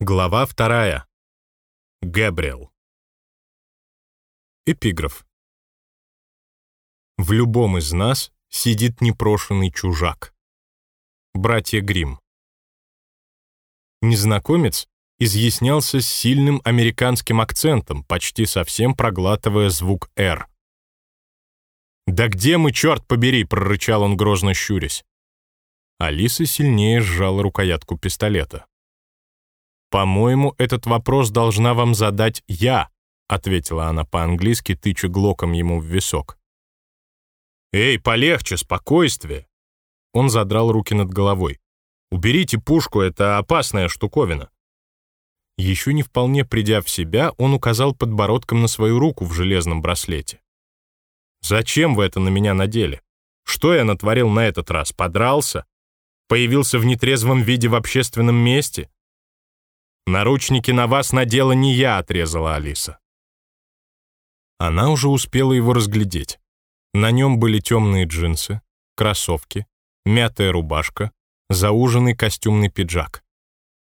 Глава вторая. Гэбриэл. Эпиграф. В любом из нас сидит непрошенный чужак. Братья Гримм. Незнакомец изъяснялся с сильным американским акцентом, почти совсем проглатывая звук «Р». «Да где мы, черт побери!» — прорычал он, грозно щурясь. Алиса сильнее сжала рукоятку пистолета. «По-моему, этот вопрос должна вам задать я», ответила она по-английски, тыча глоком ему в висок. «Эй, полегче, спокойствие!» Он задрал руки над головой. «Уберите пушку, это опасная штуковина». Еще не вполне придя в себя, он указал подбородком на свою руку в железном браслете. «Зачем вы это на меня надели? Что я натворил на этот раз? Подрался? Появился в нетрезвом виде в общественном месте? «Наручники на вас надела не я», — отрезала Алиса. Она уже успела его разглядеть. На нем были темные джинсы, кроссовки, мятая рубашка, зауженный костюмный пиджак.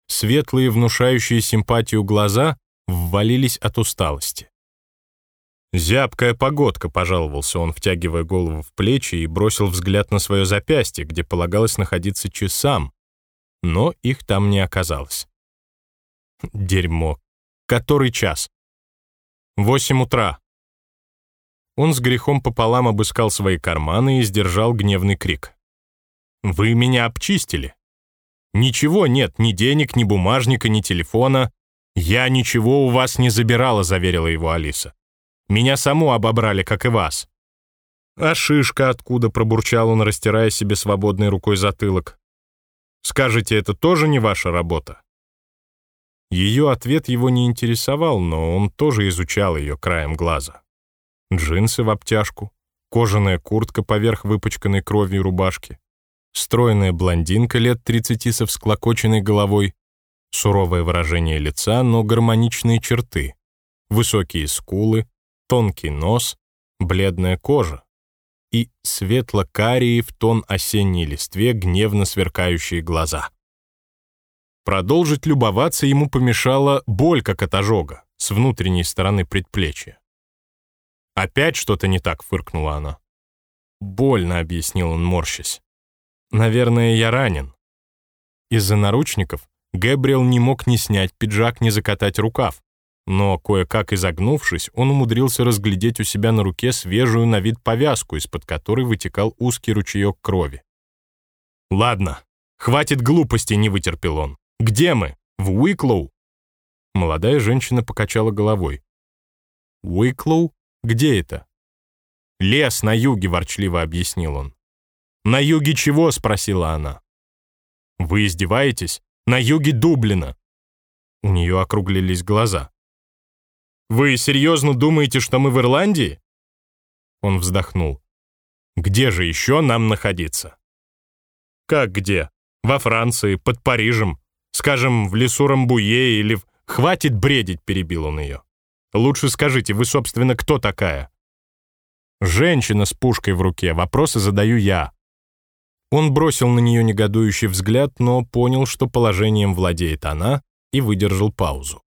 Светлые, внушающие симпатию глаза ввалились от усталости. «Зябкая погодка», — пожаловался он, втягивая голову в плечи и бросил взгляд на свое запястье, где полагалось находиться часам, но их там не оказалось. Дерьмо. Который час? Восемь утра. Он с грехом пополам обыскал свои карманы и сдержал гневный крик. «Вы меня обчистили. Ничего нет, ни денег, ни бумажника, ни телефона. Я ничего у вас не забирала», — заверила его Алиса. «Меня саму обобрали, как и вас». «А шишка откуда?» — пробурчал он, растирая себе свободной рукой затылок. «Скажете, это тоже не ваша работа?» Ее ответ его не интересовал, но он тоже изучал ее краем глаза. Джинсы в обтяжку, кожаная куртка поверх выпачканной кровью рубашки, стройная блондинка лет 30 со всклокоченной головой, суровое выражение лица, но гармоничные черты, высокие скулы, тонкий нос, бледная кожа и светло-карие в тон осенней листве гневно сверкающие глаза. Продолжить любоваться ему помешала боль, как от ожога, с внутренней стороны предплечья. «Опять что-то не так», — фыркнула она. «Больно», — объяснил он, морщась. «Наверное, я ранен». Из-за наручников Гэбриэл не мог ни снять пиджак, ни закатать рукав, но, кое-как изогнувшись, он умудрился разглядеть у себя на руке свежую на вид повязку, из-под которой вытекал узкий ручеек крови. «Ладно, хватит глупости», — не вытерпел он. Где мы? В Уиклоу?» Молодая женщина покачала головой. «Уиклоу? Где это?» «Лес на юге», — ворчливо объяснил он. «На юге чего?» — спросила она. «Вы издеваетесь? На юге Дублина!» У нее округлились глаза. «Вы серьезно думаете, что мы в Ирландии?» Он вздохнул. «Где же еще нам находиться?» «Как где? Во Франции, под Парижем. Скажем, в лесу Рамбуе или. «Хватит бредить», — перебил он ее. «Лучше скажите, вы, собственно, кто такая?» «Женщина с пушкой в руке. Вопросы задаю я». Он бросил на нее негодующий взгляд, но понял, что положением владеет она, и выдержал паузу.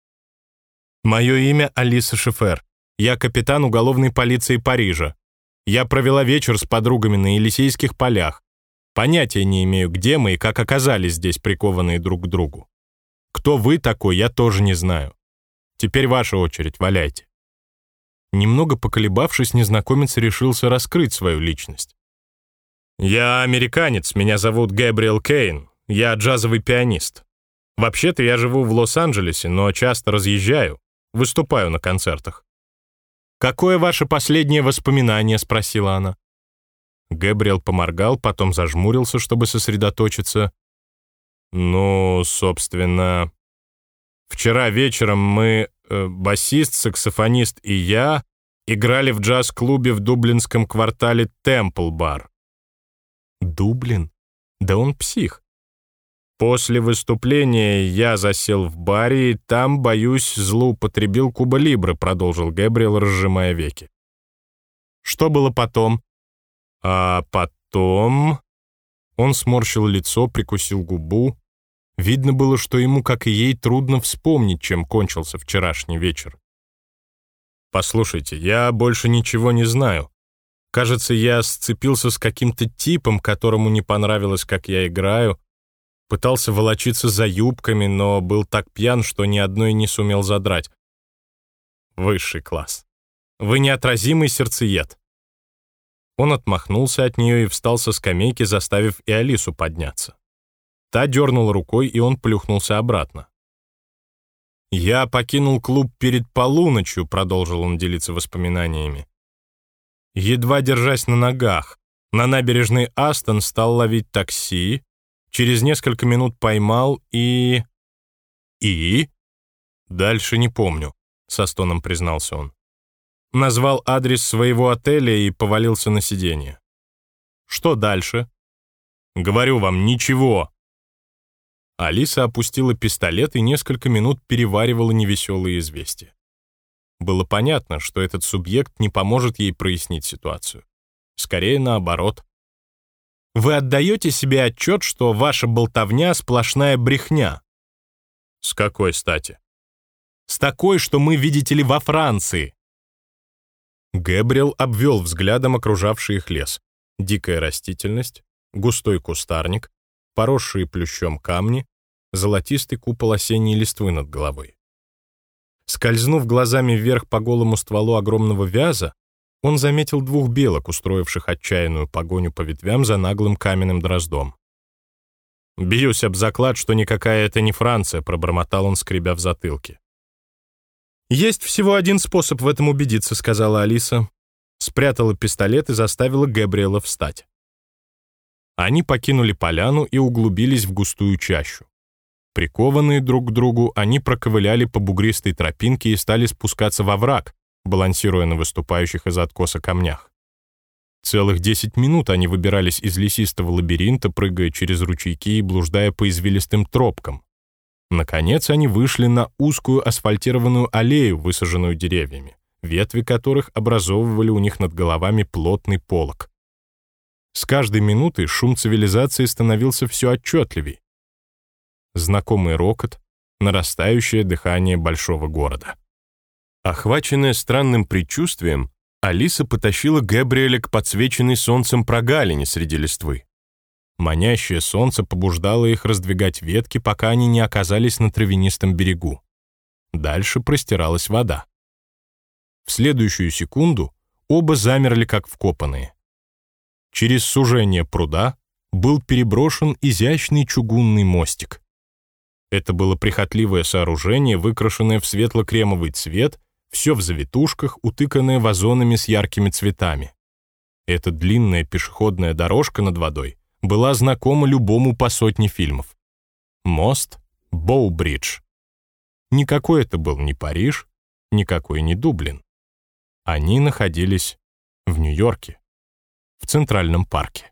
«Мое имя Алиса Шефер. Я капитан уголовной полиции Парижа. Я провела вечер с подругами на Елисейских полях. Понятия не имею, где мы и как оказались здесь прикованные друг к другу. Кто вы такой, я тоже не знаю. Теперь ваша очередь, валяйте». Немного поколебавшись, незнакомец решился раскрыть свою личность. «Я американец, меня зовут Гэбриэл Кейн, я джазовый пианист. Вообще-то я живу в Лос-Анджелесе, но часто разъезжаю, выступаю на концертах». «Какое ваше последнее воспоминание?» — спросила она. Гэбриэл поморгал, потом зажмурился, чтобы сосредоточиться. «Ну, собственно, вчера вечером мы, э, басист, саксофонист и я, играли в джаз-клубе в дублинском квартале Темпл-бар». «Дублин? Да он псих». После выступления я засел в баре, и там, боюсь, злоупотребил Куба Либры, продолжил Гэбриэл, разжимая веки. Что было потом? А потом... Он сморщил лицо, прикусил губу. Видно было, что ему, как и ей, трудно вспомнить, чем кончился вчерашний вечер. «Послушайте, я больше ничего не знаю. Кажется, я сцепился с каким-то типом, которому не понравилось, как я играю. Пытался волочиться за юбками, но был так пьян, что ни одной не сумел задрать. Высший класс. Вы неотразимый сердцеед». Он отмахнулся от нее и встал со скамейки, заставив и Алису подняться. Та дернула рукой, и он плюхнулся обратно. «Я покинул клуб перед полуночью», — продолжил он делиться воспоминаниями. Едва держась на ногах, на набережной Астон стал ловить такси, через несколько минут поймал и... И? Дальше не помню, со стоном признался он. Назвал адрес своего отеля и повалился на сиденье. Что дальше? Говорю вам, ничего. Алиса опустила пистолет и несколько минут переваривала невеселые известия. Было понятно, что этот субъект не поможет ей прояснить ситуацию. Скорее наоборот. Вы отдаете себе отчет, что ваша болтовня — сплошная брехня? С какой стати? С такой, что мы, видите ли, во Франции. Гэбриэл обвел взглядом окружавший их лес. Дикая растительность, густой кустарник, поросшие плющом камни, золотистый купол осенней листвы над головой. Скользнув глазами вверх по голому стволу огромного вяза, он заметил двух белок, устроивших отчаянную погоню по ветвям за наглым каменным дроздом. «Бьюсь об заклад, что никакая это не Франция», — пробормотал он, скребя в затылке. «Есть всего один способ в этом убедиться», — сказала Алиса. Спрятала пистолет и заставила Габриэла встать. Они покинули поляну и углубились в густую чащу. Прикованные друг к другу, они проковыляли по бугристой тропинке и стали спускаться во враг, балансируя на выступающих из откоса камнях. Целых десять минут они выбирались из лесистого лабиринта, прыгая через ручейки и блуждая по извилистым тропкам. Наконец они вышли на узкую асфальтированную аллею, высаженную деревьями, ветви которых образовывали у них над головами плотный полог. С каждой минутой шум цивилизации становился все отчетливей знакомый рокот, нарастающее дыхание большого города. Охваченная странным предчувствием, Алиса потащила Габриэля к подсвеченной солнцем прогалине среди листвы. Манящее солнце побуждало их раздвигать ветки, пока они не оказались на травянистом берегу. Дальше простиралась вода. В следующую секунду оба замерли как вкопанные. Через сужение пруда был переброшен изящный чугунный мостик. Это было прихотливое сооружение, выкрашенное в светло-кремовый цвет, все в завитушках, утыканное вазонами с яркими цветами. Эта длинная пешеходная дорожка над водой была знакома любому по сотне фильмов. Мост Боубридж. Никакой это был не Париж, никакой не Дублин. Они находились в Нью-Йорке, в Центральном парке.